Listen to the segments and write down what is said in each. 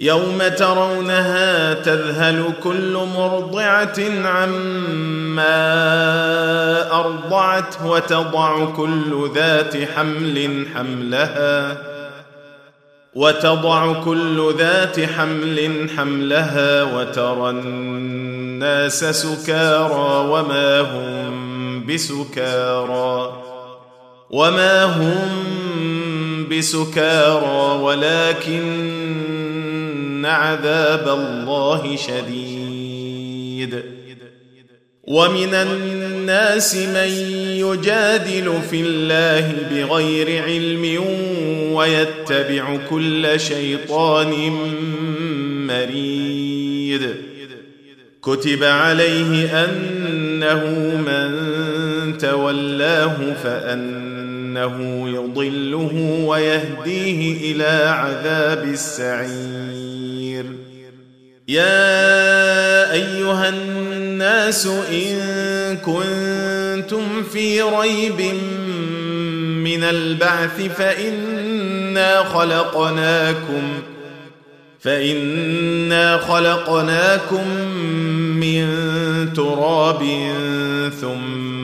يوم ترونها تذهل كل مرضعة عما أرضعت وتضع كل ذات حمل حملها وتضع كل ذات حمل حملها وترى الناس سكارى وما هم بسكارى وما هم بسكارى ولكن عذاب الله شديد. ومن الناس من يجادل في الله بغير علم ويتبع كل شيطان مريد. كتب عليه أنه من تولاه فانه يضله ويهديه إلى عذاب السعير. يا أيها الناس إن كنتم في ريب من البعث فإنا خلقناكم فإنا خلقناكم من تراب ثم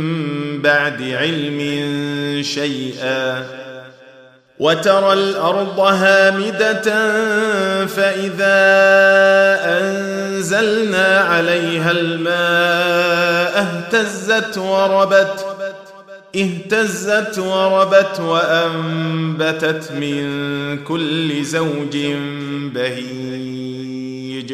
بعد علم شيئا وترى الأرض هامدة فإذا أنزلنا عليها الماء اهتزت وربت اهتزت وربت وأنبتت من كل زوج بهيج.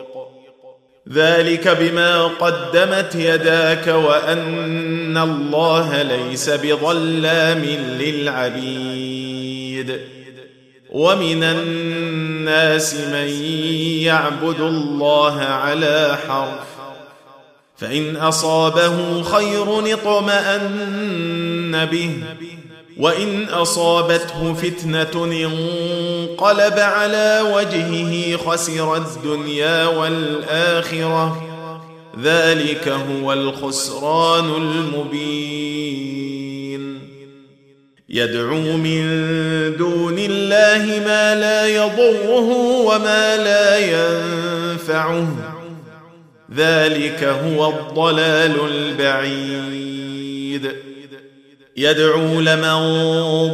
ذلك بما قدمت يداك وأن الله ليس بظلام للعبيد. ومن الناس من يعبد الله على حرف فإن أصابه خير اطمأن به. وإن أصابته فتنة انقلب على وجهه خسر الدنيا والآخرة. ذلك هو الخسران المبين. يدعو من دون الله ما لا يضره وما لا ينفعه. ذلك هو الضلال البعيد. يدعو لمن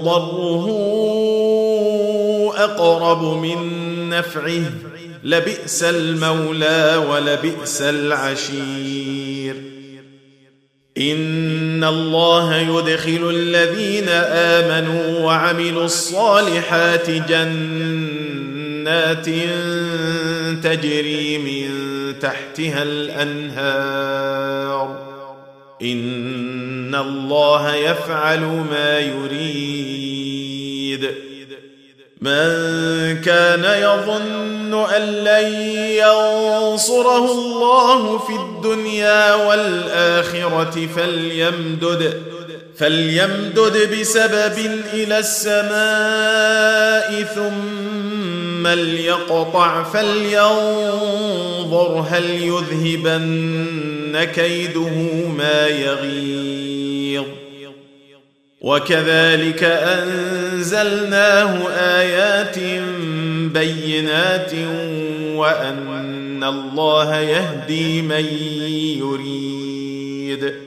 ضره أقرب من نفعه لبئس المولى ولبئس العشير. إن الله يدخل الذين آمنوا وعملوا الصالحات جنات تجري من تحتها الأنهار. إن الله يفعل ما يريد. من كان يظن أن لن ينصره الله في الدنيا والآخرة فليمدد فليمدد بسبب إلى السماء ثم ليقطع فلينظر هل يذهبن كيده ما يغيظ. وكذلك أنزلناه آيات بينات وأن الله يهدي من يريد.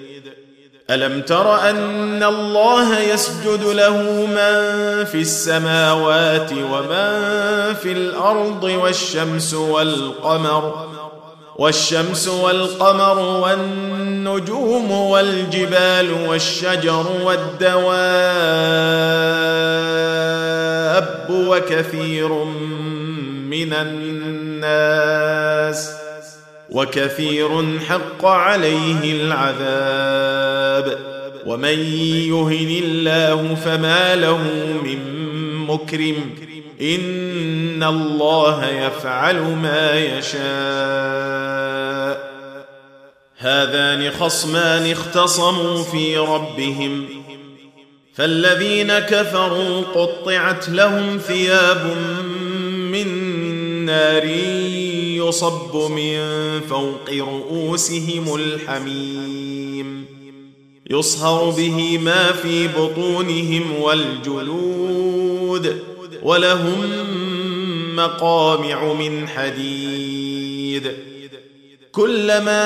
ألم تر أن الله يسجد له من في السماوات ومن في الأرض والشمس والقمر والشمس والقمر والنجوم والجبال والشجر والدواب وكثير من الناس وكثير حق عليه العذاب. ومن يهن الله فما له من مكرم. إن الله يفعل ما يشاء. هذان خصمان اختصموا في ربهم. فالذين كفروا قطعت لهم ثياب نار يصب من فوق رؤوسهم الحميم. يصهر به ما في بطونهم والجلود ولهم مقامع من حديد. كلما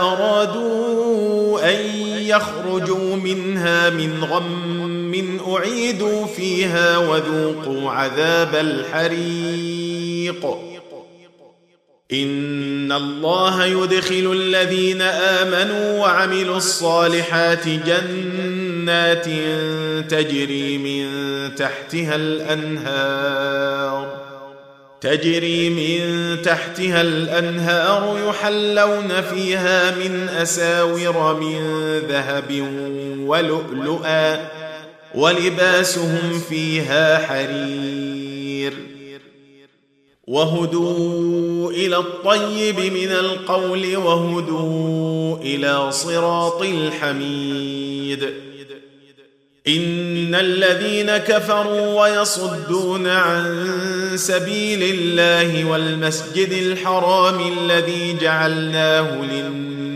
أرادوا أن يخرجوا منها من غم أعيدوا فيها وذوقوا عذاب الحريق. إن الله يدخل الذين آمنوا وعملوا الصالحات جنات تجري من تحتها الأنهار. تجري من تحتها الأنهار يحلون فيها من أساور من ذهب ولؤلؤا. ولباسهم فيها حرير وهدوا إلى الطيب من القول وهدوا إلى صراط الحميد. إن الذين كفروا ويصدون عن سبيل الله والمسجد الحرام الذي جعلناه للناس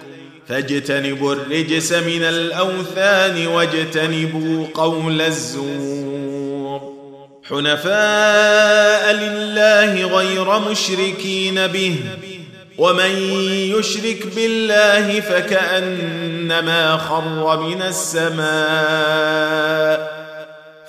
فاجتنبوا الرجس من الأوثان واجتنبوا قول الزور. حنفاء لله غير مشركين به ومن يشرك بالله فكأنما خر من السماء.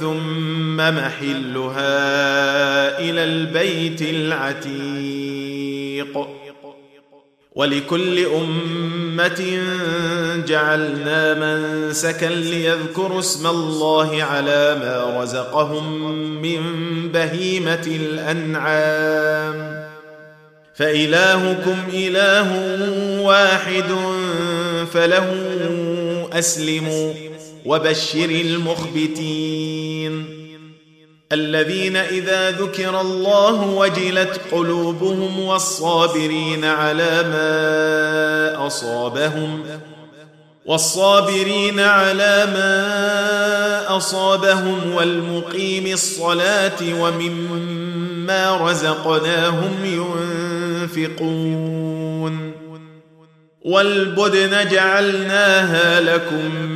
ثم محلها إلى البيت العتيق ولكل امه جعلنا منسكا ليذكروا اسم الله على ما رزقهم من بهيمه الانعام فالهكم اله واحد فله اسلموا وبشر المخبتين. الذين إذا ذكر الله وجلت قلوبهم والصابرين على ما أصابهم والصابرين على ما أصابهم والمقيم الصلاة ومما رزقناهم ينفقون. والبدن جعلناها لكم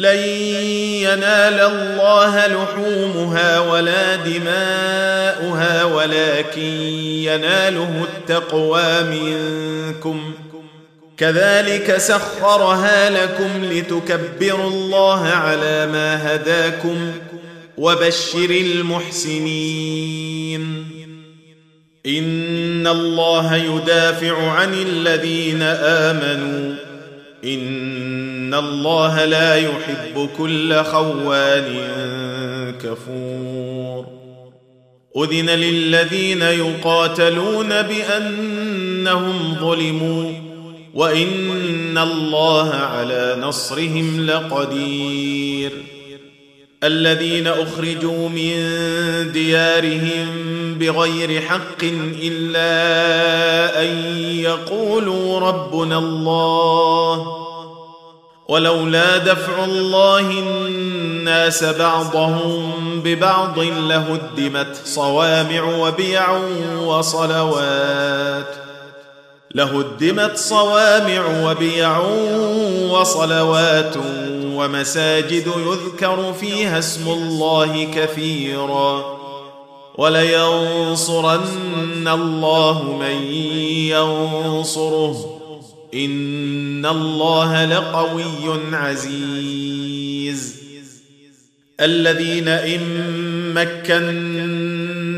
لن ينال الله لحومها ولا دماؤها ولكن يناله التقوى منكم. كذلك سخرها لكم لتكبروا الله على ما هداكم وبشر المحسنين. إن الله يدافع عن الذين آمنوا ان الله لا يحب كل خوان كفور اذن للذين يقاتلون بانهم ظلموا وان الله على نصرهم لقدير الذين أخرجوا من ديارهم بغير حق إلا أن يقولوا ربنا الله ولولا دفع الله الناس بعضهم ببعض لهدمت صوامع وبيع وصلوات لهدمت صوامع وبيع وصلوات ومساجد يذكر فيها اسم الله كثيرا ولينصرن الله من ينصره. إن الله لقوي عزيز. الذين إن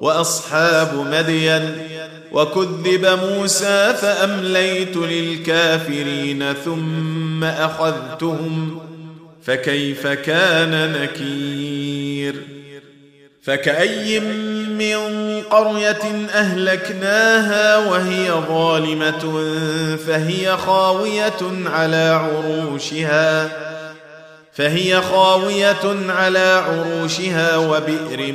وأصحاب مدين وكذب موسى فأمليت للكافرين ثم أخذتهم فكيف كان نكير فكأي من قرية أهلكناها وهي ظالمة فهي خاوية على عروشها فهي خاوية على عروشها وبئر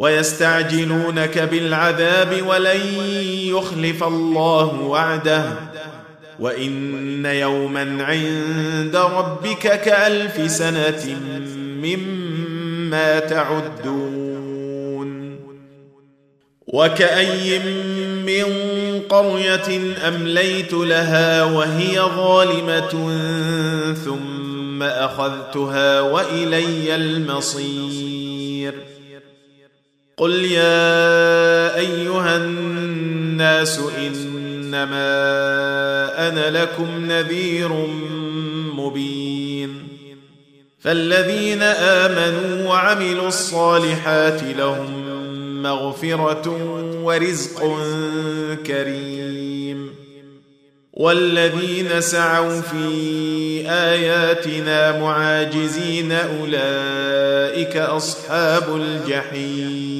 ويستعجلونك بالعذاب ولن يخلف الله وعده. وإن يوما عند ربك كألف سنة مما تعدون. وكأي من قرية أمليت لها وهي ظالمة ثم أخذتها وإلي المصير. قل يا أيها الناس إنما أنا لكم نذير مبين. فالذين آمنوا وعملوا الصالحات لهم مغفرة ورزق كريم. والذين سعوا في آياتنا معاجزين أولئك أصحاب الجحيم.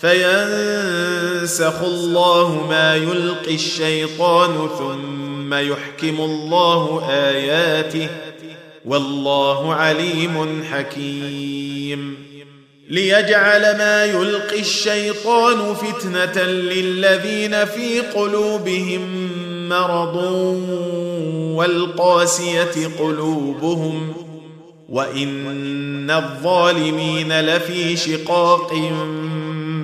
فينسخ الله ما يلقي الشيطان ثم يحكم الله آياته والله عليم حكيم. ليجعل ما يلقي الشيطان فتنة للذين في قلوبهم مرض والقاسية قلوبهم وإن الظالمين لفي شقاق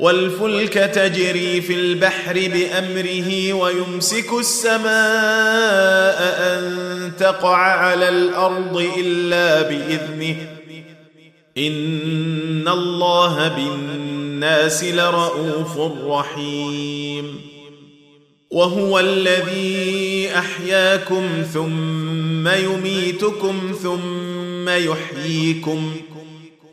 والفلك تجري في البحر بأمره ويمسك السماء أن تقع على الأرض إلا بإذنه. إن الله بالناس لرءوف رحيم. وهو الذي أحياكم ثم يميتكم ثم يحييكم.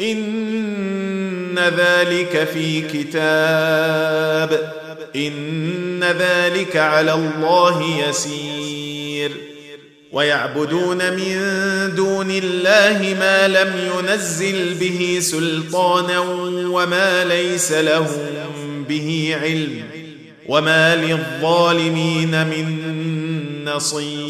إن ذلك في كتاب إن ذلك على الله يسير. ويعبدون من دون الله ما لم ينزل به سلطانا وما ليس لهم به علم وما للظالمين من نصير.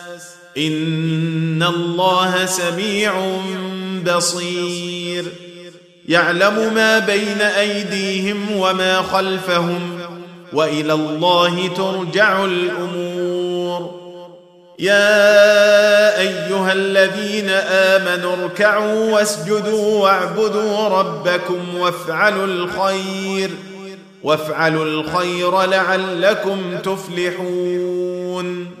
ان الله سميع بصير يعلم ما بين ايديهم وما خلفهم والى الله ترجع الأمور يا ايها الذين امنوا اركعوا واسجدوا واعبدوا ربكم وافعلوا الخير وافعلوا الخير لعلكم تفلحون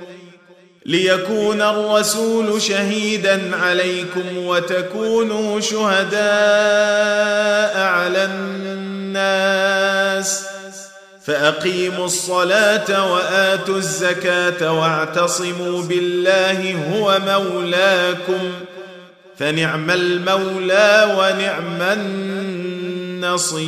ليكون الرسول شهيدا عليكم وتكونوا شهداء على الناس. فأقيموا الصلاة وآتوا الزكاة واعتصموا بالله هو مولاكم. فنعم المولى ونعم النصير.